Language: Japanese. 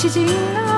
詩人が